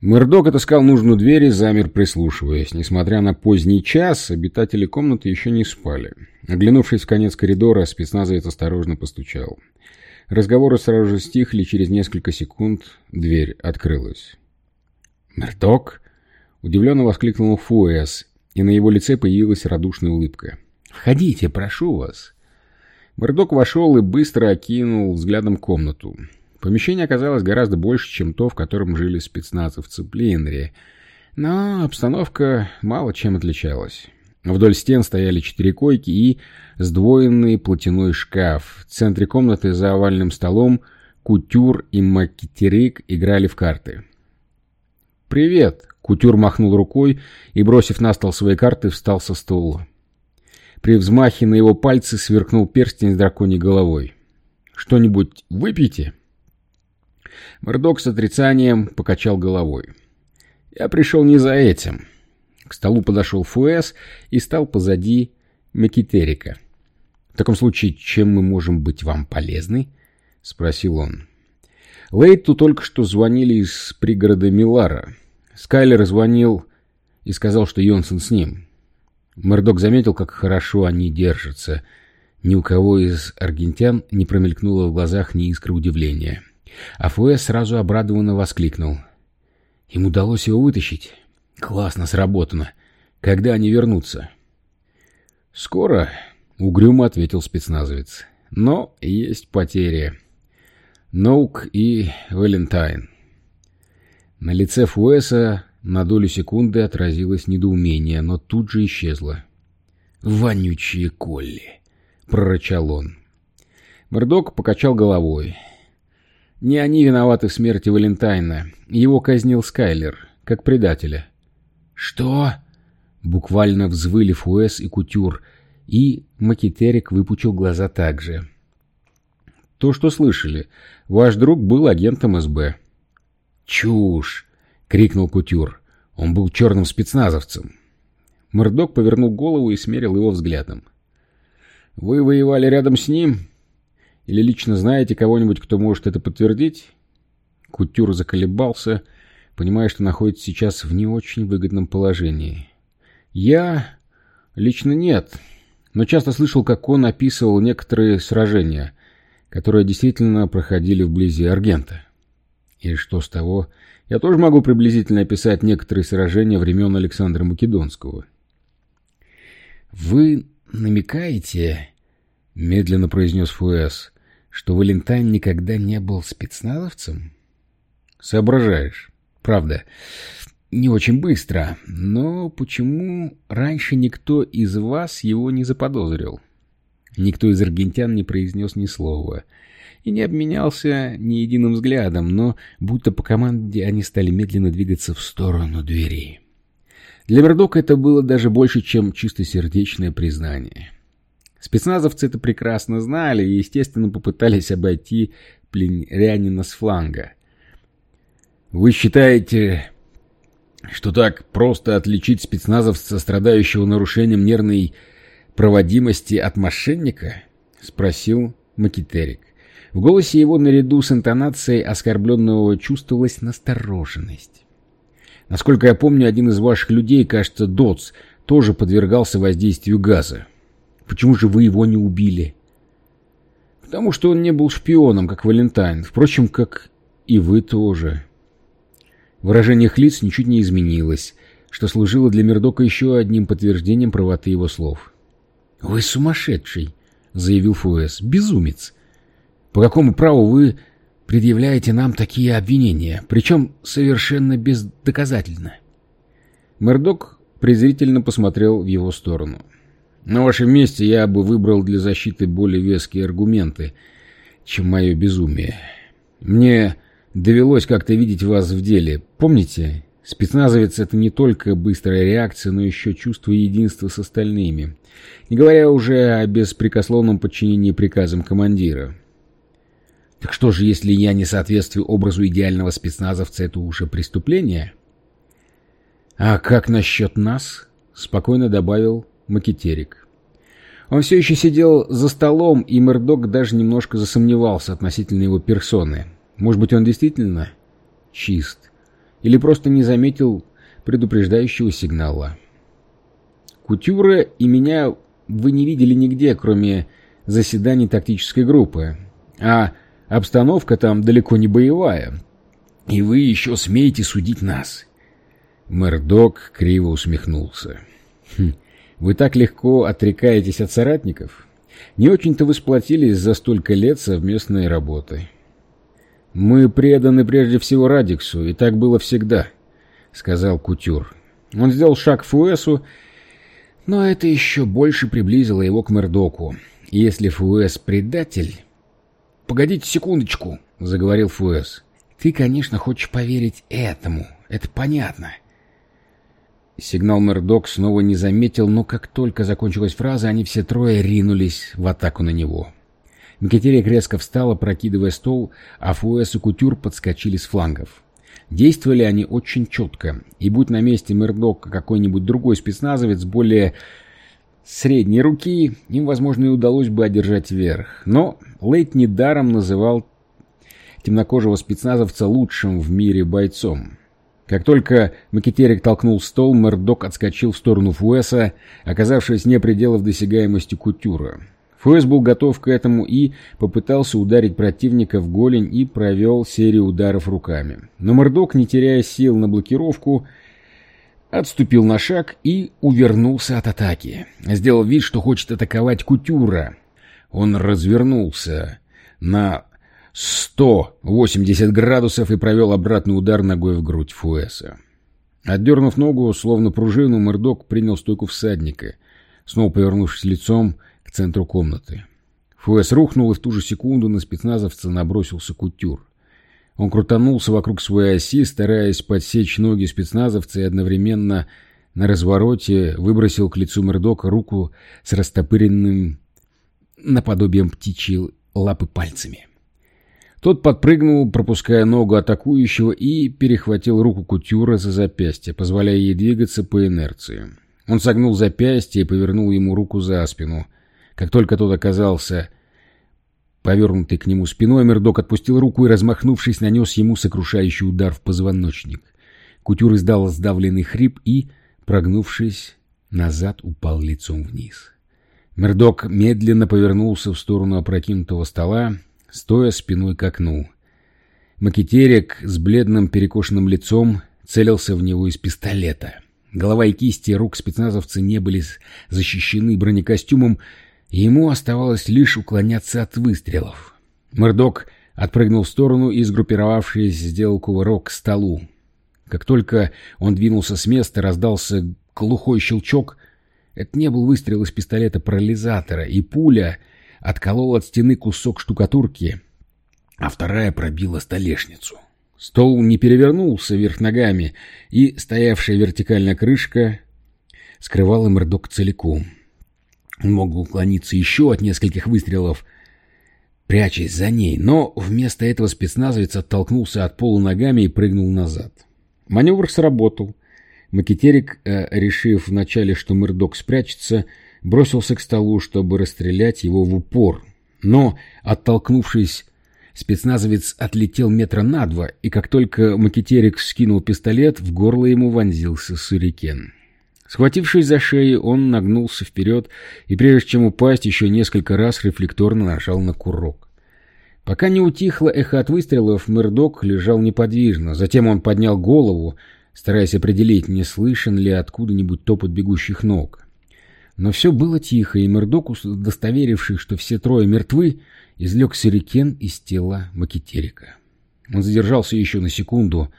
Мэрдок отыскал нужную дверь и замер, прислушиваясь. Несмотря на поздний час, обитатели комнаты еще не спали. Оглянувшись в конец коридора, спецназовец осторожно постучал. Разговоры сразу же стихли, через несколько секунд дверь открылась. «Мэрдок?» — удивленно воскликнул Фуэс, и на его лице появилась радушная улыбка. «Входите, прошу вас». Мэрдок вошел и быстро окинул взглядом комнату. Помещение оказалось гораздо больше, чем то, в котором жили спецназовцы Пленри, но обстановка мало чем отличалась. Вдоль стен стояли четыре койки и сдвоенный платяной шкаф. В центре комнаты за овальным столом Кутюр и Макитерик играли в карты. «Привет!» — Кутюр махнул рукой и, бросив на стол свои карты, встал со стула. При взмахе на его пальцы сверкнул перстень с драконьей головой. «Что-нибудь выпейте?» Мордок с отрицанием покачал головой. «Я пришел не за этим». К столу подошел Фуэс и стал позади Мекитерика. «В таком случае, чем мы можем быть вам полезны?» — спросил он. Лейту только что звонили из пригорода Милара. Скайлер звонил и сказал, что Йонсон с ним. Мордок заметил, как хорошо они держатся. Ни у кого из аргентян не промелькнуло в глазах ни искры удивления. А Фуэ сразу обрадованно воскликнул. Им удалось его вытащить. Классно сработано. Когда они вернутся? Скоро, угрюмо ответил спецназовец. Но есть потери. Ноук и Валентайн. На лице Фуэса на долю секунды отразилось недоумение, но тут же исчезло. «Вонючие Колли!» — прорычал он. Мордок покачал головой. Не они виноваты в смерти Валентайна. Его казнил Скайлер, как предателя. «Что?» Буквально взвыли Фуэс и Кутюр, и Макитерик выпучил глаза также. «То, что слышали. Ваш друг был агентом СБ». «Чушь!» — крикнул Кутюр. «Он был черным спецназовцем». Мордок повернул голову и смерил его взглядом. «Вы воевали рядом с ним?» Или лично знаете кого-нибудь, кто может это подтвердить?» Кутюр заколебался, понимая, что находится сейчас в не очень выгодном положении. «Я... лично нет, но часто слышал, как он описывал некоторые сражения, которые действительно проходили вблизи Аргента. И что с того? Я тоже могу приблизительно описать некоторые сражения времен Александра Македонского». «Вы намекаете...» — медленно произнес Фуэс что Валентайн никогда не был спецназовцем? Соображаешь. Правда, не очень быстро, но почему раньше никто из вас его не заподозрил? Никто из аргентян не произнес ни слова и не обменялся ни единым взглядом, но будто по команде они стали медленно двигаться в сторону двери. Для Мердока это было даже больше, чем чистосердечное признание. Спецназовцы это прекрасно знали и, естественно, попытались обойти пленрянина с фланга. «Вы считаете, что так просто отличить спецназовца, страдающего нарушением нервной проводимости от мошенника?» — спросил Макитерик. В голосе его наряду с интонацией оскорбленного чувствовалась настороженность. «Насколько я помню, один из ваших людей, кажется, Дотс, тоже подвергался воздействию газа. Почему же вы его не убили? Потому что он не был шпионом, как Валентайн. Впрочем, как и вы тоже. Выражение их лиц ничуть не изменилось, что служило для Мердока еще одним подтверждением правоты его слов. «Вы сумасшедший!» — заявил Фуэс. «Безумец! По какому праву вы предъявляете нам такие обвинения, причем совершенно бездоказательно?» Мердок презрительно посмотрел в его сторону. На вашем месте я бы выбрал для защиты более веские аргументы, чем мое безумие. Мне довелось как-то видеть вас в деле. Помните, спецназовец — это не только быстрая реакция, но еще чувство единства с остальными, не говоря уже о беспрекословном подчинении приказам командира. Так что же, если я не соответствую образу идеального спецназовца, это уже преступление? А как насчет нас? Спокойно добавил Макетерик. Он все еще сидел за столом, и Мэрдок даже немножко засомневался относительно его персоны. Может быть, он действительно чист? или просто не заметил предупреждающего сигнала. Кутюра и меня вы не видели нигде, кроме заседаний тактической группы, а обстановка там далеко не боевая, и вы еще смеете судить нас. Мэрдок криво усмехнулся. Хм, вы так легко отрекаетесь от соратников? Не очень-то вы сплотились за столько лет совместной работы. Мы преданы прежде всего Радиксу, и так было всегда, сказал Кутюр. Он сделал шаг к Фуэсу, но это еще больше приблизило его к Мердоку. Если Фуэс предатель... «Погодите секундочку», — заговорил Фуэс. «Ты, конечно, хочешь поверить этому. Это понятно. Сигнал Мердок снова не заметил, но как только закончилась фраза, они все трое ринулись в атаку на него. Микетерик резко встала, прокидывая стол, а Фуэс и Кутюр подскочили с флангов. Действовали они очень четко, и будь на месте Мердок какой-нибудь другой спецназовец более средней руки, им, возможно, и удалось бы одержать верх. Но Лейт недаром называл темнокожего спецназовца лучшим в мире бойцом. Как только Макетерик толкнул стол, Мэрдок отскочил в сторону Фуэса, оказавшись не пределов досягаемости Кутюра. Фуэс был готов к этому и попытался ударить противника в голень и провел серию ударов руками. Но Мэрдок, не теряя сил на блокировку, отступил на шаг и увернулся от атаки. Сделал вид, что хочет атаковать Кутюра. Он развернулся на 180 градусов и провел обратный удар ногой в грудь Фуэса. Отдернув ногу, словно пружину, Мордок принял стойку всадника, снова повернувшись лицом к центру комнаты. Фуэс рухнул, и в ту же секунду на спецназовца набросился кутюр. Он крутанулся вокруг своей оси, стараясь подсечь ноги спецназовца и одновременно на развороте выбросил к лицу Мердока руку с растопыренным наподобием птичьей лапы пальцами. Тот подпрыгнул, пропуская ногу атакующего, и перехватил руку Кутюра за запястье, позволяя ей двигаться по инерции. Он согнул запястье и повернул ему руку за спину. Как только тот оказался повернутый к нему спиной, Мердок отпустил руку и, размахнувшись, нанес ему сокрушающий удар в позвоночник. Кутюр издал сдавленный хрип и, прогнувшись назад, упал лицом вниз. Мердок медленно повернулся в сторону опрокинутого стола, стоя спиной к окну. Макетерик с бледным перекошенным лицом целился в него из пистолета. Голова и кисти рук спецназовца не были защищены бронекостюмом, и ему оставалось лишь уклоняться от выстрелов. Мордок отпрыгнул в сторону и, сгруппировавшись, сделал кувырок к столу. Как только он двинулся с места, раздался глухой щелчок. Это не был выстрел из пистолета-парализатора, и пуля отколол от стены кусок штукатурки, а вторая пробила столешницу. Стол не перевернулся вверх ногами, и стоявшая вертикальная крышка скрывала Мэрдок целиком. Он мог уклониться еще от нескольких выстрелов, прячась за ней, но вместо этого спецназовец оттолкнулся от пола ногами и прыгнул назад. Маневр сработал. Макетерик, э, решив вначале, что Мэрдок спрячется, бросился к столу, чтобы расстрелять его в упор. Но, оттолкнувшись, спецназовец отлетел метра на два, и как только макетерик скинул пистолет, в горло ему вонзился сурикен. Схватившись за шею, он нагнулся вперед и, прежде чем упасть, еще несколько раз рефлекторно нажал на курок. Пока не утихло эхо от выстрелов, Мэрдок лежал неподвижно. Затем он поднял голову, стараясь определить, не слышен ли откуда-нибудь топот бегущих ног. Но все было тихо, и Мердокус, удостоверившись, что все трое мертвы, излег сюрикен из тела Макетерика. Он задержался еще на секунду,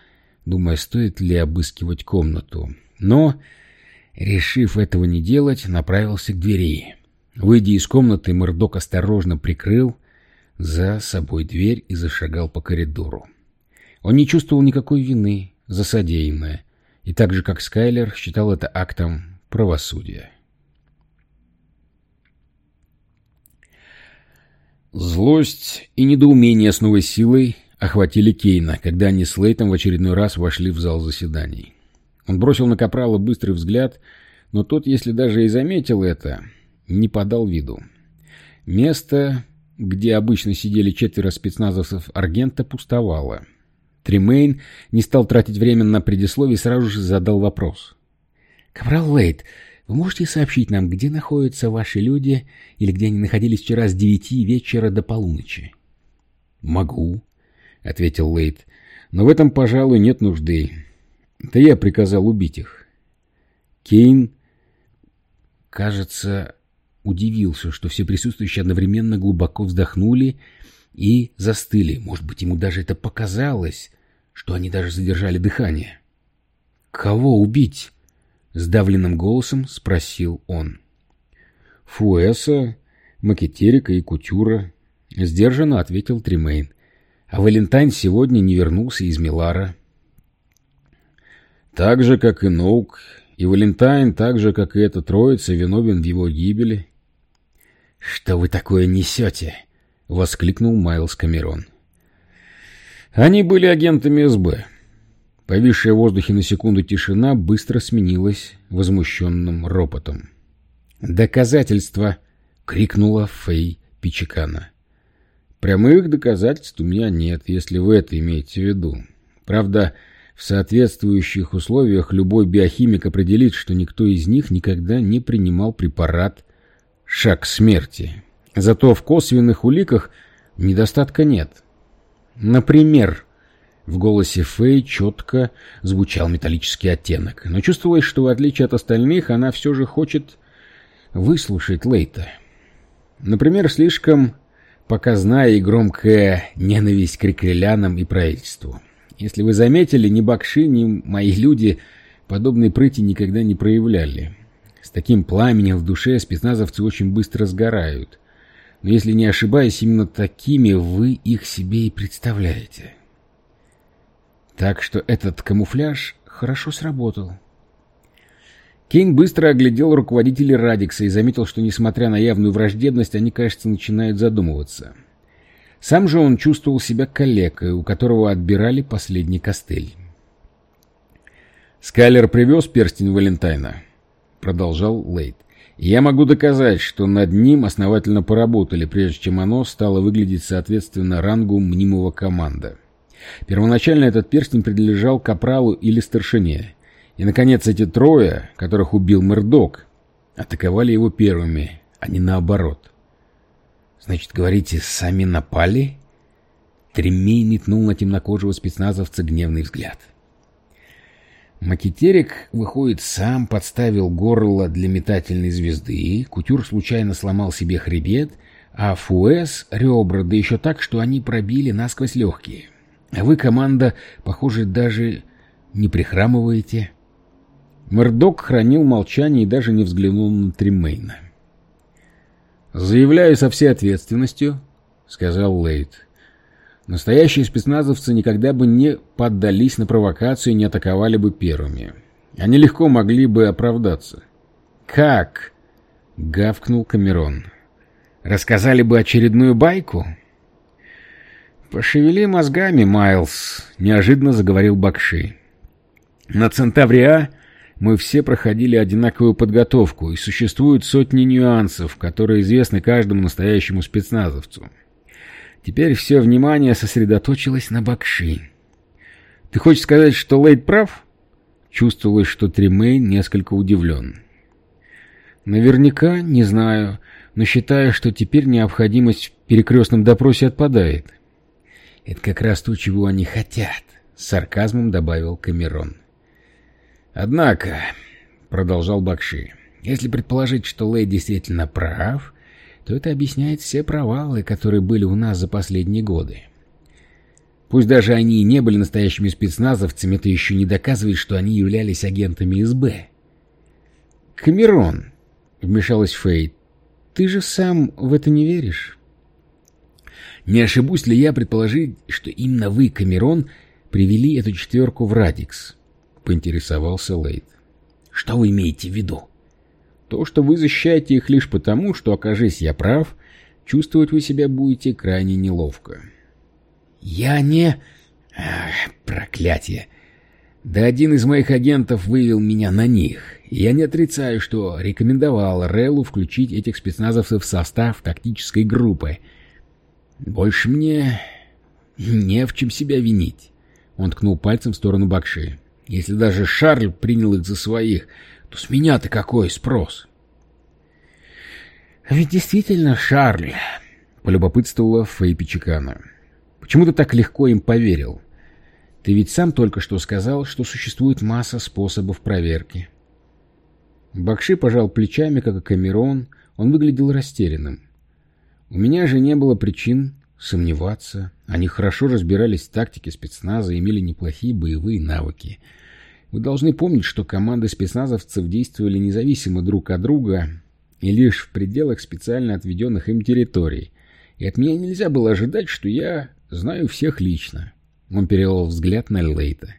думая, стоит ли обыскивать комнату. Но, решив этого не делать, направился к двери. Выйдя из комнаты, Мэрдок осторожно прикрыл за собой дверь и зашагал по коридору. Он не чувствовал никакой вины за содеянное, и так же, как Скайлер, считал это актом правосудия. Злость и недоумение с новой силой охватили Кейна, когда они с Лейтом в очередной раз вошли в зал заседаний. Он бросил на Капрала быстрый взгляд, но тот, если даже и заметил это, не подал виду. Место, где обычно сидели четверо спецназовцев Аргента, пустовало. Тримейн не стал тратить время на предисловие и сразу же задал вопрос. «Капрал Лейт, вы можете сообщить нам, где находятся ваши люди или где они находились вчера с девяти вечера до полуночи?» «Могу», — ответил Лейт. «Но в этом, пожалуй, нет нужды. Это я приказал убить их». Кейн, кажется, удивился, что все присутствующие одновременно глубоко вздохнули и застыли. Может быть, ему даже это показалось, что они даже задержали дыхание. «Кого убить?» — сдавленным голосом спросил он. «Фуэса, Макетерика и Кутюра», — сдержанно ответил Тримейн. «А Валентайн сегодня не вернулся из Милара». «Так же, как и Ноук, и Валентайн, так же, как и эта троица, виновен в его гибели». «Что вы такое несете?» — воскликнул Майлз Камерон. «Они были агентами СБ», Повисшая в воздухе на секунду тишина быстро сменилась возмущенным ропотом. «Доказательства!» — крикнула Фэй Пичекана. «Прямых доказательств у меня нет, если вы это имеете в виду. Правда, в соответствующих условиях любой биохимик определит, что никто из них никогда не принимал препарат «шаг смерти». Зато в косвенных уликах недостатка нет. Например, в голосе Фэй четко звучал металлический оттенок, но чувствовалось, что в отличие от остальных она все же хочет выслушать Лейта. Например, слишком показная и громкая ненависть к рекрелянам и правительству. Если вы заметили, ни Бакши, ни мои люди подобной прыти никогда не проявляли. С таким пламенем в душе спецназовцы очень быстро сгорают. Но если не ошибаюсь, именно такими вы их себе и представляете. Так что этот камуфляж хорошо сработал. Кейн быстро оглядел руководителей Радикса и заметил, что, несмотря на явную враждебность, они, кажется, начинают задумываться. Сам же он чувствовал себя калекой, у которого отбирали последний костыль. «Скайлер привез перстень Валентайна», — продолжал Лейт. «Я могу доказать, что над ним основательно поработали, прежде чем оно стало выглядеть соответственно рангу мнимого команда». Первоначально этот перстень принадлежал капралу или старшине. И, наконец, эти трое, которых убил Мэрдок, атаковали его первыми, а не наоборот. «Значит, говорите, сами напали?» Тремей метнул на темнокожего спецназовца гневный взгляд. Макетерик, выходит, сам подставил горло для метательной звезды, Кутюр случайно сломал себе хребет, а Фуэс — ребра, да еще так, что они пробили насквозь легкие. А вы, команда, похоже, даже не прихрамываете. Мэрдок хранил молчание и даже не взглянул на Тримейна. «Заявляю со всей ответственностью», — сказал Лейт. «Настоящие спецназовцы никогда бы не поддались на провокацию и не атаковали бы первыми. Они легко могли бы оправдаться». «Как?» — гавкнул Камерон. «Рассказали бы очередную байку?» «Пошевели мозгами, Майлз», — неожиданно заговорил Бакши. «На Центавриа мы все проходили одинаковую подготовку, и существуют сотни нюансов, которые известны каждому настоящему спецназовцу. Теперь все внимание сосредоточилось на Бакши. Ты хочешь сказать, что Лейд прав?» Чувствовалось, что Тримейн несколько удивлен. «Наверняка, не знаю, но считаю, что теперь необходимость в перекрестном допросе отпадает». «Это как раз то, чего они хотят», — с сарказмом добавил Камерон. «Однако», — продолжал Бакши, — «если предположить, что Лэй действительно прав, то это объясняет все провалы, которые были у нас за последние годы. Пусть даже они и не были настоящими спецназовцами, это еще не доказывает, что они являлись агентами СБ». «Камерон», — вмешалась Фейт, — «ты же сам в это не веришь?» Не ошибусь ли я предположить, что именно вы, Камерон, привели эту четверку в Радикс? Поинтересовался Лейд. Что вы имеете в виду? То, что вы защищаете их лишь потому, что, окажись я прав, чувствовать вы себя будете крайне неловко. Я не... Ах, проклятие. Да один из моих агентов вывел меня на них. Я не отрицаю, что рекомендовал Реллу включить этих спецназовцев в состав тактической группы — «Больше мне не в чем себя винить», — Он ткнул пальцем в сторону Бакши. «Если даже Шарль принял их за своих, то с меня-то какой спрос?» «Ведь действительно Шарль», — полюбопытствовала Фэй Пичикана. «Почему ты так легко им поверил? Ты ведь сам только что сказал, что существует масса способов проверки». Бакши пожал плечами, как и Камерон, он выглядел растерянным. У меня же не было причин сомневаться. Они хорошо разбирались в тактике спецназа имели неплохие боевые навыки. Вы должны помнить, что команды спецназовцев действовали независимо друг от друга и лишь в пределах специально отведенных им территорий. И от меня нельзя было ожидать, что я знаю всех лично. Он перевел взгляд на Лейта.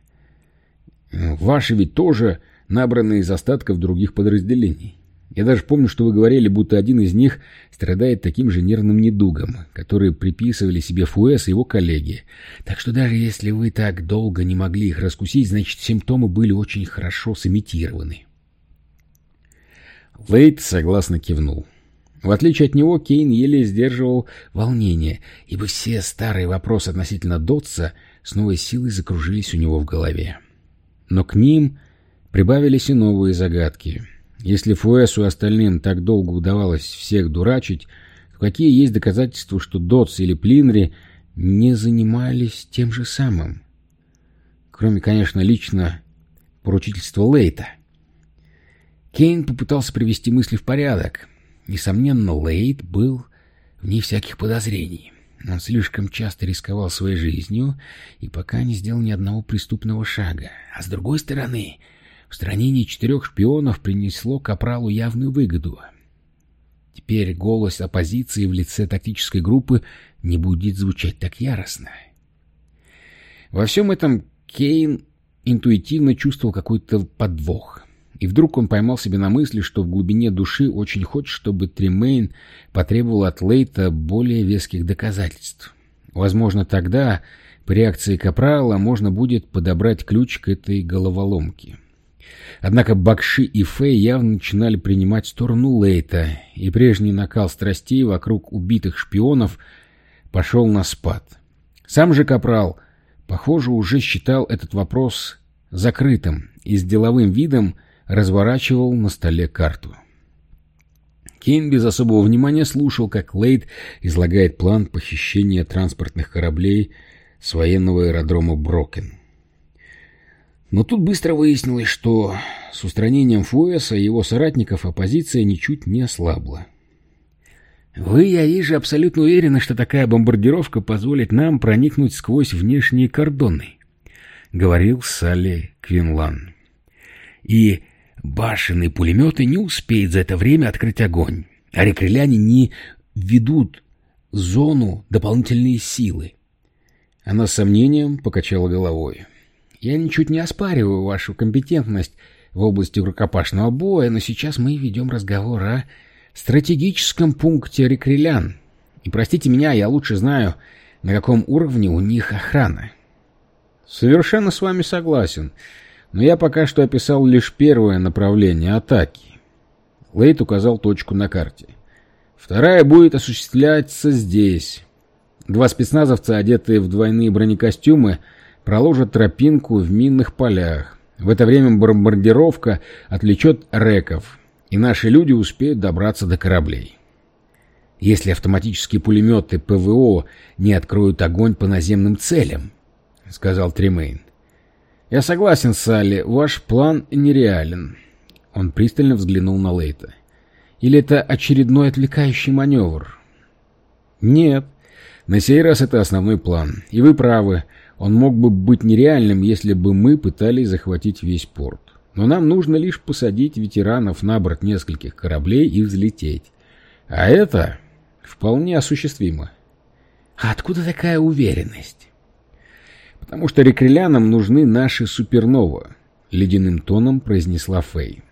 «Ваши ведь тоже набраны из остатков других подразделений. Я даже помню, что вы говорили, будто один из них страдает таким же нервным недугом, который приписывали себе Фуэс и его коллеги. Так что даже если вы так долго не могли их раскусить, значит, симптомы были очень хорошо сымитированы. Лейт согласно кивнул. В отличие от него, Кейн еле сдерживал волнение, ибо все старые вопросы относительно Дотса с новой силой закружились у него в голове. Но к ним прибавились и новые загадки — если Фуэсу и остальным так долго удавалось всех дурачить, то какие есть доказательства, что Дотс или Плинри не занимались тем же самым? Кроме, конечно, лично поручительства Лейта. Кейн попытался привести мысли в порядок. Несомненно, Лейт был вне всяких подозрений. Он слишком часто рисковал своей жизнью и пока не сделал ни одного преступного шага. А с другой стороны, Устранение четырех шпионов принесло Капралу явную выгоду. Теперь голос оппозиции в лице тактической группы не будет звучать так яростно. Во всем этом Кейн интуитивно чувствовал какой-то подвох. И вдруг он поймал себя на мысли, что в глубине души очень хочет, чтобы Тримейн потребовал от Лейта более веских доказательств. Возможно, тогда, по реакции Капрала, можно будет подобрать ключ к этой головоломке. Однако Бакши и Фэй явно начинали принимать сторону Лейта, и прежний накал страстей вокруг убитых шпионов пошел на спад. Сам же Капрал, похоже, уже считал этот вопрос закрытым и с деловым видом разворачивал на столе карту. Кейн без особого внимания слушал, как Лейт излагает план похищения транспортных кораблей с военного аэродрома Брокен. Но тут быстро выяснилось, что с устранением Фуэса и его соратников оппозиция ничуть не ослабла. «Вы, я вижу, абсолютно уверены, что такая бомбардировка позволит нам проникнуть сквозь внешние кордоны», — говорил Салли Квинлан. «И башенные пулеметы не успеют за это время открыть огонь, а рекреляне не ведут зону дополнительные силы». Она с сомнением покачала головой. Я ничуть не оспариваю вашу компетентность в области рукопашного боя, но сейчас мы ведем разговор о стратегическом пункте Рекрелян. И простите меня, я лучше знаю, на каком уровне у них охрана. Совершенно с вами согласен, но я пока что описал лишь первое направление атаки. Лейт указал точку на карте. Вторая будет осуществляться здесь. Два спецназовца, одетые в двойные бронекостюмы, проложат тропинку в минных полях. В это время бомбардировка отвлечет реков, и наши люди успеют добраться до кораблей. Если автоматические пулеметы ПВО не откроют огонь по наземным целям, — сказал Тремейн. «Я согласен, Салли, ваш план нереален». Он пристально взглянул на Лейта. «Или это очередной отвлекающий маневр?» «Нет. На сей раз это основной план. И вы правы. Он мог бы быть нереальным, если бы мы пытались захватить весь порт. Но нам нужно лишь посадить ветеранов на борт нескольких кораблей и взлететь. А это вполне осуществимо. А откуда такая уверенность? Потому что рекрелянам нужны наши супернова, ледяным тоном произнесла Фэй.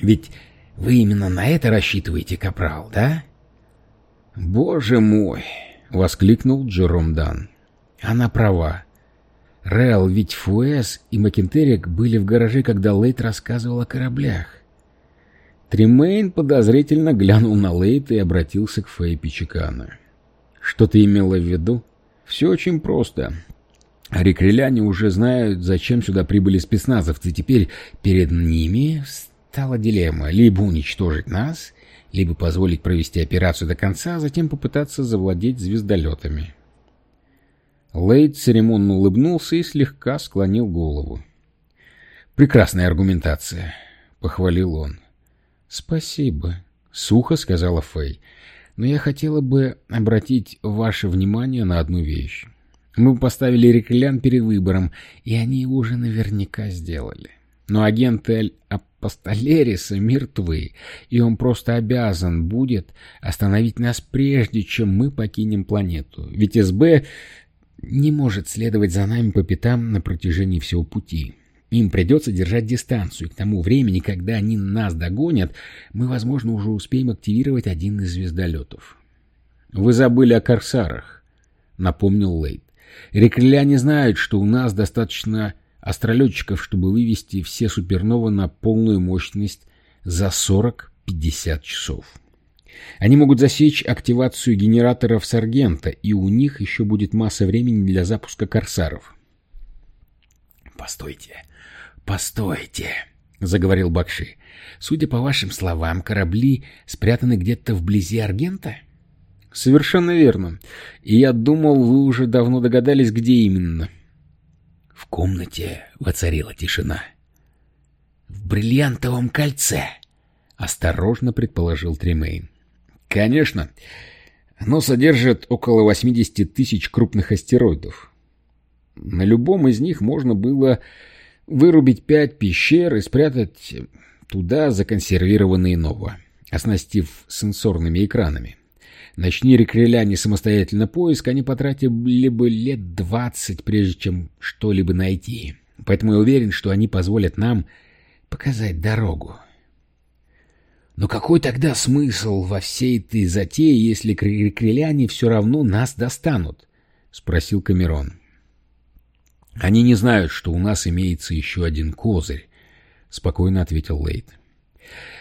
Ведь вы именно на это рассчитываете, Капрал, да? Боже мой! воскликнул Джером Дан. Она права. Рэл, ведь Фуэс и Макинтерик были в гараже, когда Лейт рассказывал о кораблях. Тримейн подозрительно глянул на Лейта и обратился к Фэй Пичикана. «Что ты имела в виду?» «Все очень просто. Рекреляне уже знают, зачем сюда прибыли спецназовцы. Теперь перед ними стала дилемма. Либо уничтожить нас, либо позволить провести операцию до конца, а затем попытаться завладеть звездолетами. Лейд церемонно улыбнулся и слегка склонил голову. «Прекрасная аргументация», — похвалил он. «Спасибо», — сухо сказала Фэй. «Но я хотела бы обратить ваше внимание на одну вещь. Мы поставили Реклян перед выбором, и они его уже наверняка сделали. Но агенты Апостолериса мертвы, и он просто обязан будет остановить нас прежде, чем мы покинем планету. Ведь СБ не может следовать за нами по пятам на протяжении всего пути. Им придется держать дистанцию, и к тому времени, когда они нас догонят, мы, возможно, уже успеем активировать один из звездолетов. «Вы забыли о корсарах», — напомнил Лейт. «Рекреляне знают, что у нас достаточно астролетчиков, чтобы вывести все суперновы на полную мощность за 40-50 часов». Они могут засечь активацию генераторов Саргента, и у них еще будет масса времени для запуска корсаров. «Постойте, постойте», — заговорил Бакши. «Судя по вашим словам, корабли спрятаны где-то вблизи Аргента?» «Совершенно верно. И я думал, вы уже давно догадались, где именно». В комнате воцарила тишина. «В бриллиантовом кольце», — осторожно предположил Тремейн. Конечно. Оно содержит около 80 тысяч крупных астероидов. На любом из них можно было вырубить пять пещер и спрятать туда законсервированные нова, оснастив сенсорными экранами. Начни рекреляне самостоятельно поиск, они потратили бы лет двадцать, прежде чем что-либо найти. Поэтому я уверен, что они позволят нам показать дорогу. Но какой тогда смысл во всей этой затее, если креляне все равно нас достанут? — спросил Камерон. — Они не знают, что у нас имеется еще один козырь, — спокойно ответил Лейт.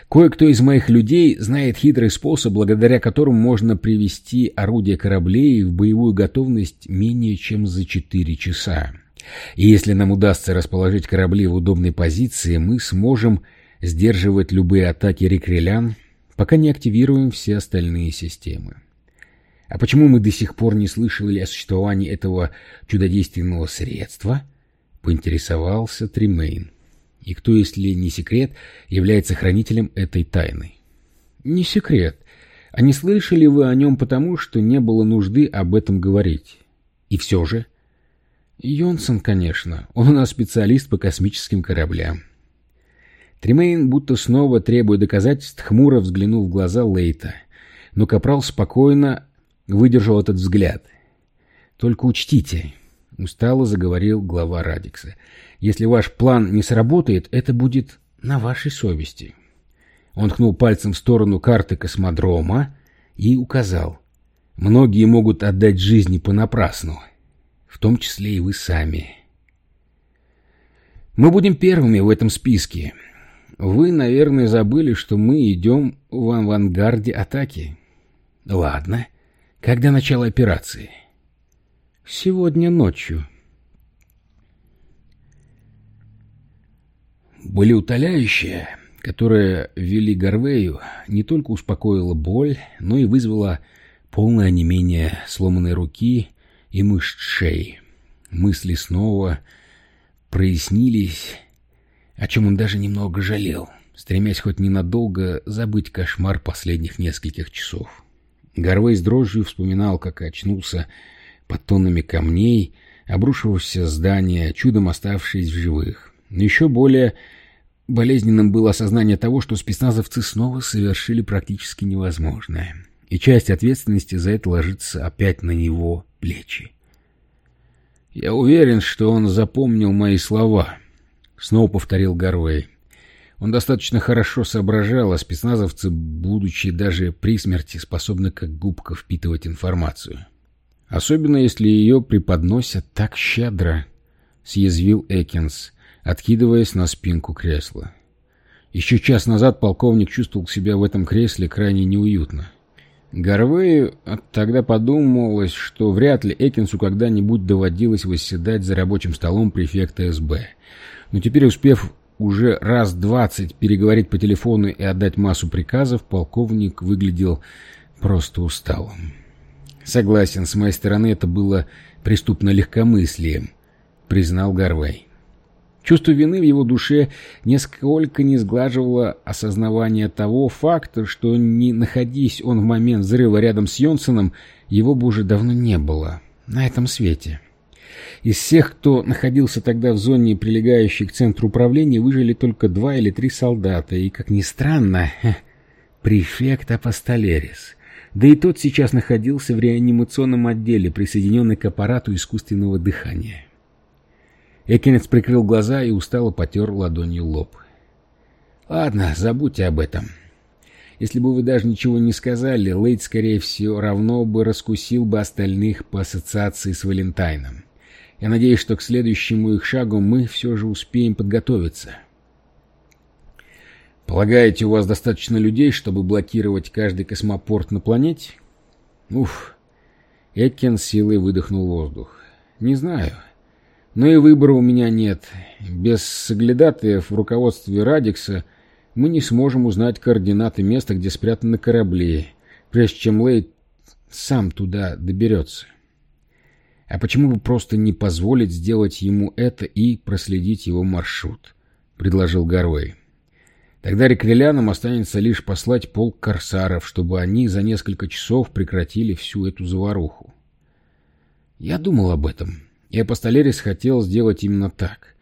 Кое-кто из моих людей знает хитрый способ, благодаря которому можно привести орудия кораблей в боевую готовность менее чем за четыре часа. И если нам удастся расположить корабли в удобной позиции, мы сможем сдерживать любые атаки рекрелян, пока не активируем все остальные системы. А почему мы до сих пор не слышали о существовании этого чудодейственного средства? Поинтересовался Тримейн. И кто, если не секрет, является хранителем этой тайны? Не секрет. А не слышали вы о нем потому, что не было нужды об этом говорить? И все же... Йонсон, конечно. Он у нас специалист по космическим кораблям. Тремейн, будто снова требуя доказательств, хмуро взглянул в глаза Лейта. Но Капрал спокойно выдержал этот взгляд. «Только учтите», — устало заговорил глава Радикса, «если ваш план не сработает, это будет на вашей совести». Он ткнул пальцем в сторону карты космодрома и указал. «Многие могут отдать жизни понапрасну, в том числе и вы сами». «Мы будем первыми в этом списке», вы, наверное, забыли, что мы идем в авангарде атаки. Ладно. Когда начало операции? Сегодня ночью. Были утоляющие, которое ввели Гарвею, не только успокоила боль, но и вызвала полное онемение сломанной руки и мышц шеи. Мысли снова прояснились о чем он даже немного жалел, стремясь хоть ненадолго забыть кошмар последних нескольких часов. Горвей с дрожью вспоминал, как очнулся под тоннами камней, обрушившегося здания, чудом оставшись в живых. Но еще более болезненным было осознание того, что спецназовцы снова совершили практически невозможное, и часть ответственности за это ложится опять на его плечи. «Я уверен, что он запомнил мои слова», Снова повторил Гарвей. Он достаточно хорошо соображал, а спецназовцы, будучи даже при смерти, способны как губка впитывать информацию. Особенно, если ее преподносят так щедро, — съязвил Экинс, откидываясь на спинку кресла. Еще час назад полковник чувствовал себя в этом кресле крайне неуютно. Гарвею тогда подумалось, что вряд ли Экинсу когда-нибудь доводилось восседать за рабочим столом префекта СБ. Но теперь, успев уже раз двадцать переговорить по телефону и отдать массу приказов, полковник выглядел просто усталым. Согласен, с моей стороны это было преступно легкомыслием, признал Гарвей. Чувство вины в его душе нисколько не сглаживало осознавание того факта, что не находясь он в момент взрыва рядом с Йонсоном, его бы уже давно не было на этом свете. Из всех, кто находился тогда в зоне, прилегающей к центру управления, выжили только два или три солдата, и, как ни странно, префект Апостолерис. Да и тот сейчас находился в реанимационном отделе, присоединенный к аппарату искусственного дыхания. Экинец прикрыл глаза и устало потер ладонью лоб. «Ладно, забудьте об этом. Если бы вы даже ничего не сказали, Лейд, скорее всего, равно бы раскусил бы остальных по ассоциации с Валентайном. Я надеюсь, что к следующему их шагу мы все же успеем подготовиться». «Полагаете, у вас достаточно людей, чтобы блокировать каждый космопорт на планете?» «Уф». Эккен силой выдохнул воздух. «Не знаю. Но и выбора у меня нет. Без соглядатаев в руководстве Радикса мы не сможем узнать координаты места, где спрятаны корабли, прежде чем Лейд сам туда доберется. А почему бы просто не позволить сделать ему это и проследить его маршрут? — предложил Гарвей. Тогда рекрелянам останется лишь послать полк корсаров, чтобы они за несколько часов прекратили всю эту заваруху. Я думал об этом. И Апостолерис хотел сделать именно так.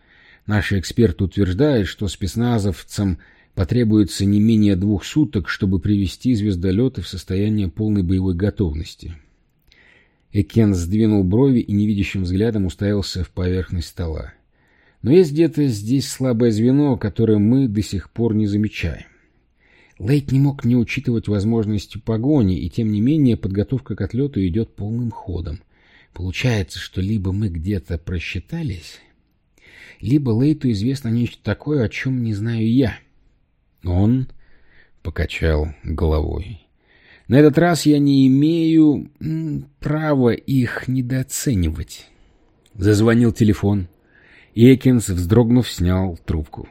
Наши эксперты утверждают, что спецназовцам потребуется не менее двух суток, чтобы привести звездолеты в состояние полной боевой готовности. Экен сдвинул брови и невидящим взглядом уставился в поверхность стола. Но есть где-то здесь слабое звено, которое мы до сих пор не замечаем. Лейт не мог не учитывать возможности погони, и тем не менее подготовка к отлету идет полным ходом. Получается, что либо мы где-то просчитались, либо Лейту известно нечто такое, о чем не знаю я. Он покачал головой. На этот раз я не имею права их недооценивать. Зазвонил телефон. Экинс, вздрогнув, снял трубку.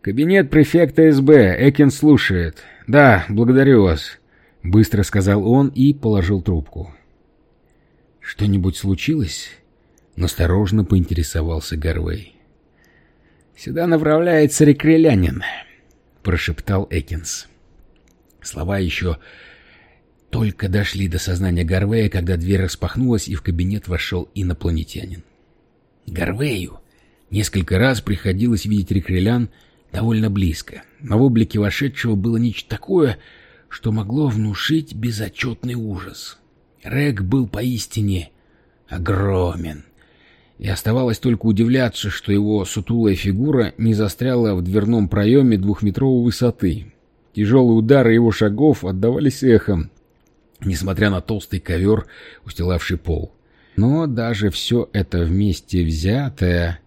«Кабинет префекта СБ. Экинс слушает. Да, благодарю вас», — быстро сказал он и положил трубку. «Что-нибудь случилось?» — насторожно поинтересовался Гарвей. «Сюда направляется рекрелянин», — прошептал Экинс. Слова еще только дошли до сознания Гарвея, когда дверь распахнулась, и в кабинет вошел инопланетянин. Гарвею несколько раз приходилось видеть рекрелян довольно близко, но в облике вошедшего было нечто такое, что могло внушить безотчетный ужас. Рэг был поистине огромен. И оставалось только удивляться, что его сутулая фигура не застряла в дверном проеме двухметровой высоты. Тяжелые удары его шагов отдавались эхом, несмотря на толстый ковер, устилавший пол. Но даже все это вместе взятое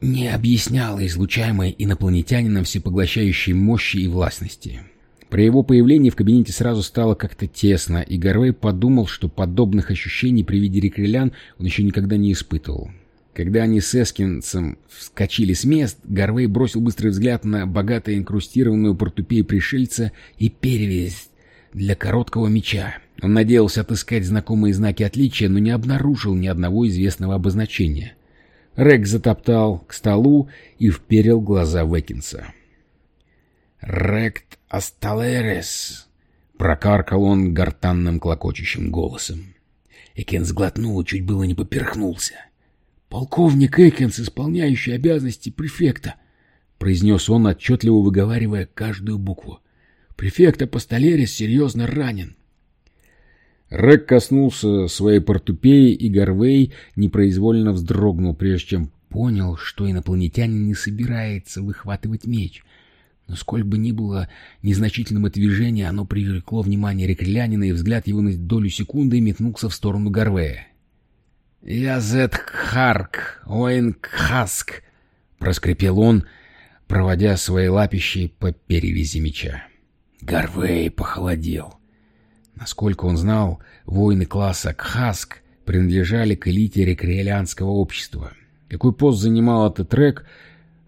не объясняло излучаемой инопланетянином всепоглощающей мощи и властности. При его появлении в кабинете сразу стало как-то тесно, и Гарвей подумал, что подобных ощущений при виде рекрелян он еще никогда не испытывал. Когда они с Эскинсом вскочили с мест, Гарвей бросил быстрый взгляд на богато инкрустированную портупею пришельца и перевязь для короткого меча. Он надеялся отыскать знакомые знаки отличия, но не обнаружил ни одного известного обозначения. Рэг затоптал к столу и вперил глаза в. «Рект Асталерес!» — прокаркал он гортанным клокочущим голосом. Экен сглотнул и чуть было не поперхнулся. «Полковник Экенс, исполняющий обязанности префекта!» — произнес он, отчетливо выговаривая каждую букву. «Префект Апостолерис серьезно ранен!» Рек коснулся своей портупеи, и Гарвей непроизвольно вздрогнул, прежде чем понял, что инопланетянин не собирается выхватывать меч — но сколь бы ни было незначительным это движение, оно привлекло внимание рекрелянина, и взгляд его на долю секунды метнулся в сторону Гарвея. «Язет Харк, Оинкхаск!» — проскрипел он, проводя свои лапищи по перевязи меча. Гарвей похолодел. Насколько он знал, воины класса Кхаск принадлежали к элите рекреалианского общества. Какой пост занимал этот трек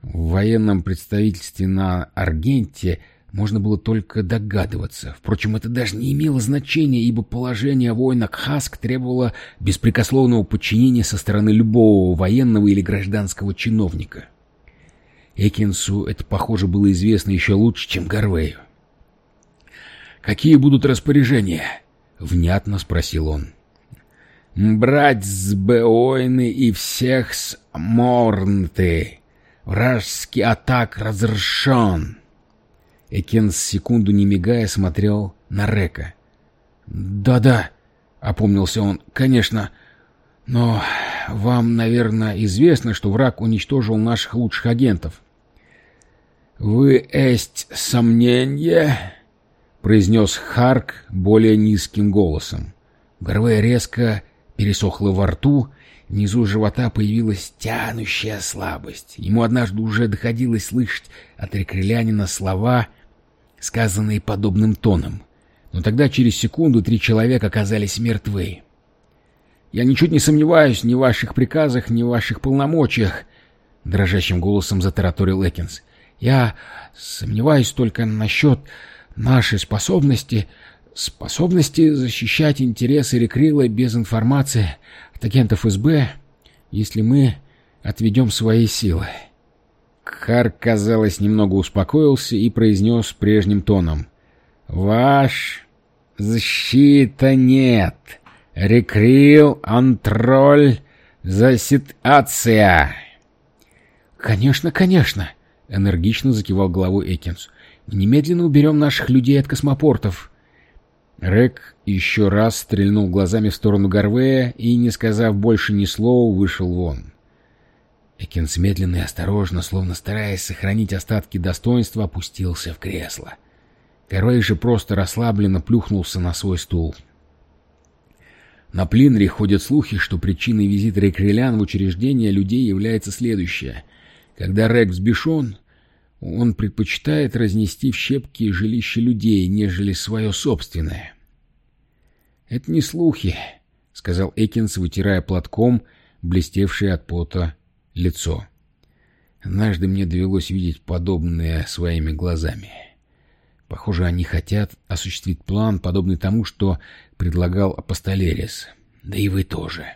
в военном представительстве на Аргенте, можно было только догадываться. Впрочем, это даже не имело значения, ибо положение воина Кхаск требовало беспрекословного подчинения со стороны любого военного или гражданского чиновника. Экинсу это, похоже, было известно еще лучше, чем Гарвею. «Какие будут распоряжения?» — внятно спросил он. «Брать с Беойны и всех с Морнты. Вражеский атак разрешен!» Экенс секунду не мигая смотрел на Река. «Да-да», — опомнился он, — «конечно. Но вам, наверное, известно, что враг уничтожил наших лучших агентов». «Вы есть сомнение?» — произнес Харк более низким голосом. Гарвей резко пересохло во рту, внизу живота появилась тянущая слабость. Ему однажды уже доходилось слышать от рекрелянина слова — сказанные подобным тоном. Но тогда через секунду три человека оказались мертвы. «Я ничуть не сомневаюсь ни в ваших приказах, ни в ваших полномочиях», — дрожащим голосом затараторил Экинс. «Я сомневаюсь только насчет нашей способности, способности защищать интересы Рекрила без информации от агентов СБ, если мы отведем свои силы». Харк, казалось, немного успокоился и произнес прежним тоном. «Ваш защита нет. Рекрил, антроль, заситуация». «Конечно, конечно», — энергично закивал головой Экинс. «Немедленно уберем наших людей от космопортов». Рек еще раз стрельнул глазами в сторону Гарвея и, не сказав больше ни слова, вышел вон. Экинс медленно и осторожно, словно стараясь сохранить остатки достоинства, опустился в кресло. Корвей же просто расслабленно плюхнулся на свой стул. На Плинре ходят слухи, что причиной визита Рекрелян в учреждение людей является следующее. Когда Рек взбешен, он предпочитает разнести в щепки жилище людей, нежели свое собственное. «Это не слухи», — сказал Экинс, вытирая платком, блестевший от пота лицо. Однажды мне довелось видеть подобное своими глазами. Похоже, они хотят осуществить план, подобный тому, что предлагал Апостолерис. Да и вы тоже.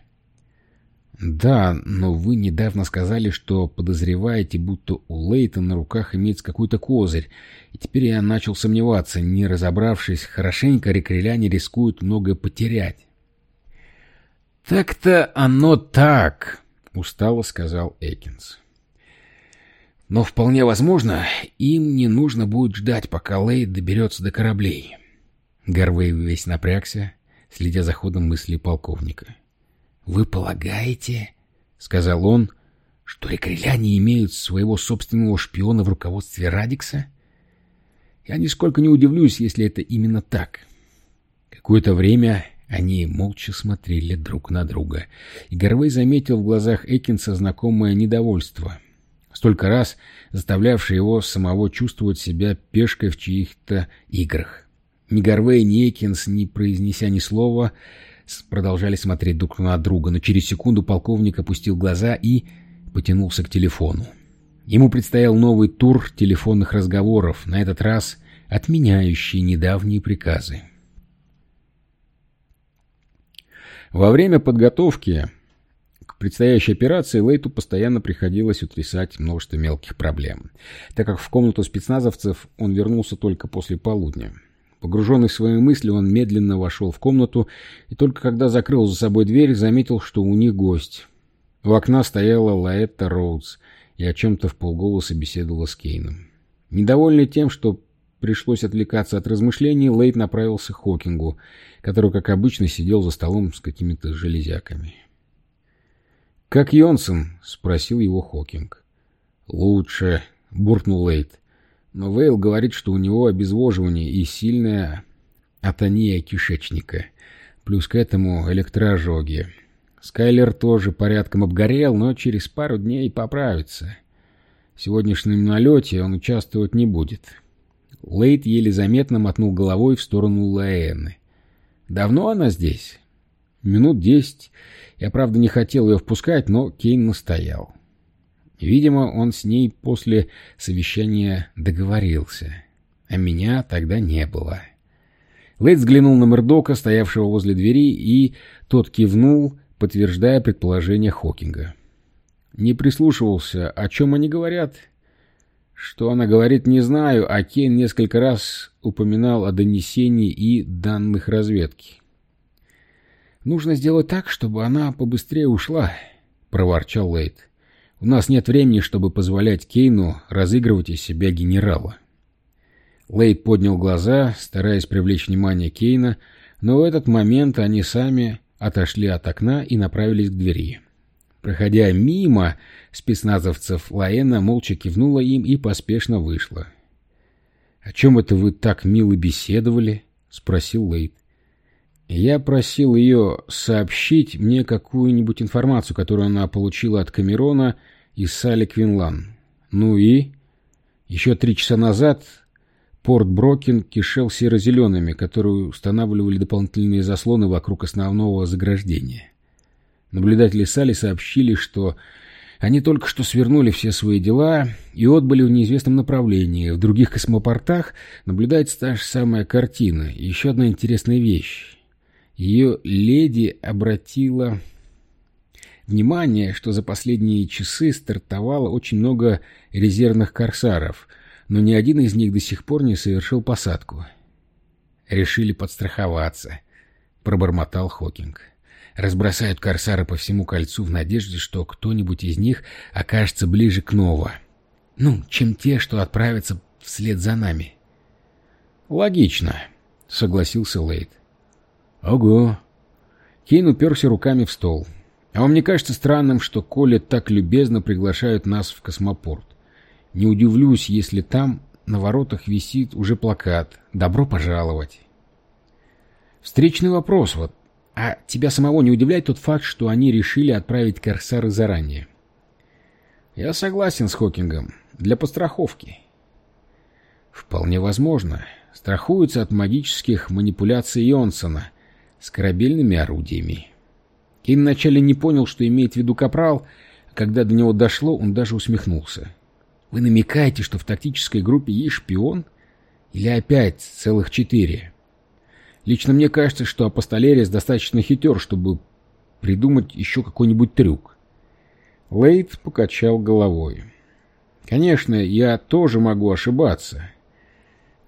Да, но вы недавно сказали, что подозреваете, будто у Лейта на руках имеется какой-то козырь, и теперь я начал сомневаться, не разобравшись хорошенько, рекреляне рискуют многое потерять. «Так-то оно так», устало сказал Экинс. Но вполне возможно, им не нужно будет ждать, пока Лейд доберется до кораблей. Гарвей весь напрягся, следя за ходом мысли полковника. «Вы полагаете, — сказал он, — что рекреляне имеют своего собственного шпиона в руководстве Радикса? Я нисколько не удивлюсь, если это именно так». Какое-то время они молча смотрели друг на друга, и Горвей заметил в глазах Экинса знакомое недовольство, столько раз заставлявшее его самого чувствовать себя пешкой в чьих-то играх. Ни Горвей, ни Экинс, не произнеся ни слова, продолжали смотреть друг на друга, но через секунду полковник опустил глаза и потянулся к телефону. Ему предстоял новый тур телефонных разговоров, на этот раз отменяющий недавние приказы. Во время подготовки к предстоящей операции Лейту постоянно приходилось утрясать множество мелких проблем, так как в комнату спецназовцев он вернулся только после полудня. Погруженный в свои мысли, он медленно вошел в комнату и только когда закрыл за собой дверь, заметил, что у них гость. У окна стояла Лаэтта Роудс и о чем-то в полголоса беседовала с Кейном. Недовольный тем, что пришлось отвлекаться от размышлений, Лейт направился к Хокингу, который, как обычно, сидел за столом с какими-то железяками. «Как Йонсон?» — спросил его Хокинг. «Лучше», — буркнул Лейт. «Но Вейл говорит, что у него обезвоживание и сильная атония кишечника, плюс к этому электроожоги. Скайлер тоже порядком обгорел, но через пару дней поправится. В сегодняшнем налете он участвовать не будет». Лейт еле заметно мотнул головой в сторону Лаэны. «Давно она здесь?» «Минут десять. Я, правда, не хотел ее впускать, но Кейн настоял. Видимо, он с ней после совещания договорился. А меня тогда не было». Лейт взглянул на Мердока, стоявшего возле двери, и тот кивнул, подтверждая предположение Хокинга. Не прислушивался, о чем они говорят. Что она говорит, не знаю, а Кейн несколько раз упоминал о донесении и данных разведки. «Нужно сделать так, чтобы она побыстрее ушла», — проворчал Лейт. «У нас нет времени, чтобы позволять Кейну разыгрывать из себя генерала». Лейт поднял глаза, стараясь привлечь внимание Кейна, но в этот момент они сами отошли от окна и направились к двери. Проходя мимо спецназовцев, Лаэна молча кивнула им и поспешно вышла. — О чем это вы так мило беседовали? — спросил Лейт. Я просил ее сообщить мне какую-нибудь информацию, которую она получила от Камерона и Салли Квинлан. Ну и? Еще три часа назад порт Брокен кишел серо-зелеными, которые устанавливали дополнительные заслоны вокруг основного заграждения. Наблюдатели Сали сообщили, что они только что свернули все свои дела и отбыли в неизвестном направлении. В других космопортах наблюдается та же самая картина. Еще одна интересная вещь. Ее леди обратила внимание, что за последние часы стартовало очень много резервных корсаров, но ни один из них до сих пор не совершил посадку. «Решили подстраховаться», — пробормотал Хокинг разбросают корсары по всему кольцу в надежде, что кто-нибудь из них окажется ближе к Нова. Ну, чем те, что отправятся вслед за нами. «Логично», — согласился Лейд. «Ого». Кейн уперся руками в стол. «А вам не кажется странным, что Коля так любезно приглашают нас в космопорт? Не удивлюсь, если там на воротах висит уже плакат «Добро пожаловать». Встречный вопрос вот. А тебя самого не удивляет тот факт, что они решили отправить корсары заранее? Я согласен с Хокингом. Для постраховки. Вполне возможно. Страхуются от магических манипуляций Йонсона с корабельными орудиями. Кейн вначале не понял, что имеет в виду Капрал, а когда до него дошло, он даже усмехнулся. Вы намекаете, что в тактической группе есть шпион? Или опять целых четыре? Лично мне кажется, что Апостолерис достаточно хитер, чтобы придумать еще какой-нибудь трюк. Лейд покачал головой. Конечно, я тоже могу ошибаться.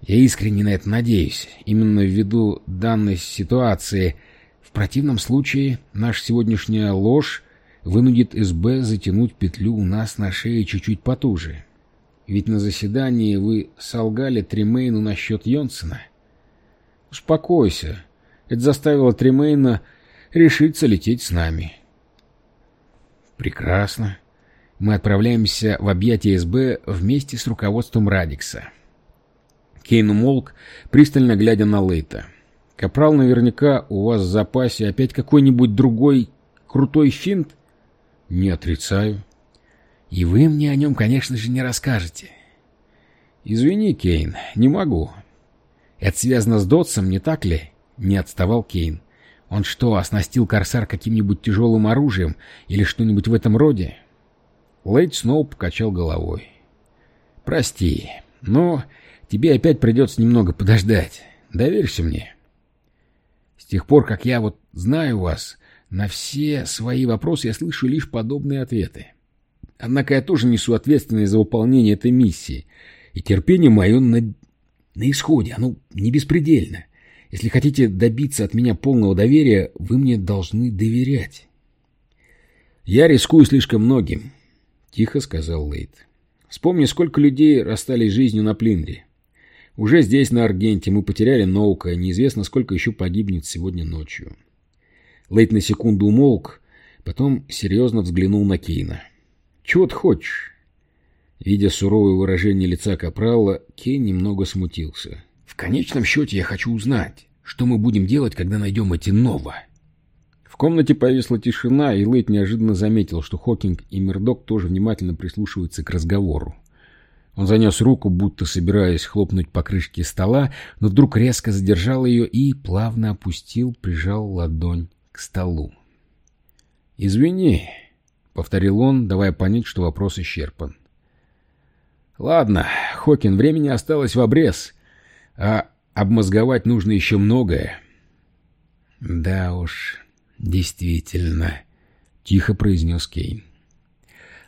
Я искренне на это надеюсь. Именно ввиду данной ситуации в противном случае наша сегодняшняя ложь вынудит СБ затянуть петлю у нас на шее чуть-чуть потуже. Ведь на заседании вы солгали Тримейну насчет Йонсена. «Успокойся. Это заставило Тремейна решиться лететь с нами». «Прекрасно. Мы отправляемся в объятия СБ вместе с руководством Радикса». Кейн умолк, пристально глядя на Лейта. «Капрал, наверняка у вас в запасе опять какой-нибудь другой крутой финт?» «Не отрицаю». «И вы мне о нем, конечно же, не расскажете». «Извини, Кейн, не могу. Это связано с Дотсом, не так ли? Не отставал Кейн. Он что, оснастил Корсар каким-нибудь тяжелым оружием или что-нибудь в этом роде? Лейд Сноу покачал головой. Прости, но тебе опять придется немного подождать. Доверься мне. С тех пор, как я вот знаю вас, на все свои вопросы я слышу лишь подобные ответы. Однако я тоже несу ответственность за выполнение этой миссии, и терпение мое на на исходе, оно не беспредельно. Если хотите добиться от меня полного доверия, вы мне должны доверять. Я рискую слишком многим, — тихо сказал Лейт. Вспомни, сколько людей расстались жизнью на Плиндре. Уже здесь, на Аргенте, мы потеряли Ноука, неизвестно, сколько еще погибнет сегодня ночью. Лейт на секунду умолк, потом серьезно взглянул на Кейна. «Чего ты хочешь? Видя суровое выражение лица Капрала, Кей немного смутился. «В конечном счете я хочу узнать, что мы будем делать, когда найдем эти Нова?» В комнате повисла тишина, и Лейт неожиданно заметил, что Хокинг и Мердок тоже внимательно прислушиваются к разговору. Он занес руку, будто собираясь хлопнуть по крышке стола, но вдруг резко задержал ее и плавно опустил, прижал ладонь к столу. «Извини», — повторил он, давая понять, что вопрос исчерпан. «Ладно, Хокин, времени осталось в обрез, а обмозговать нужно еще многое». «Да уж, действительно», — тихо произнес Кейн.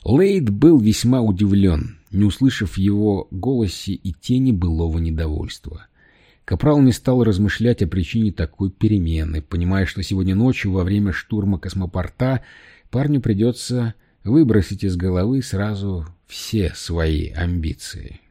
Лейд был весьма удивлен, не услышав его голосе и тени былого недовольства. Капрал не стал размышлять о причине такой перемены, понимая, что сегодня ночью во время штурма космопорта парню придется выбросить из головы сразу все свои амбиции.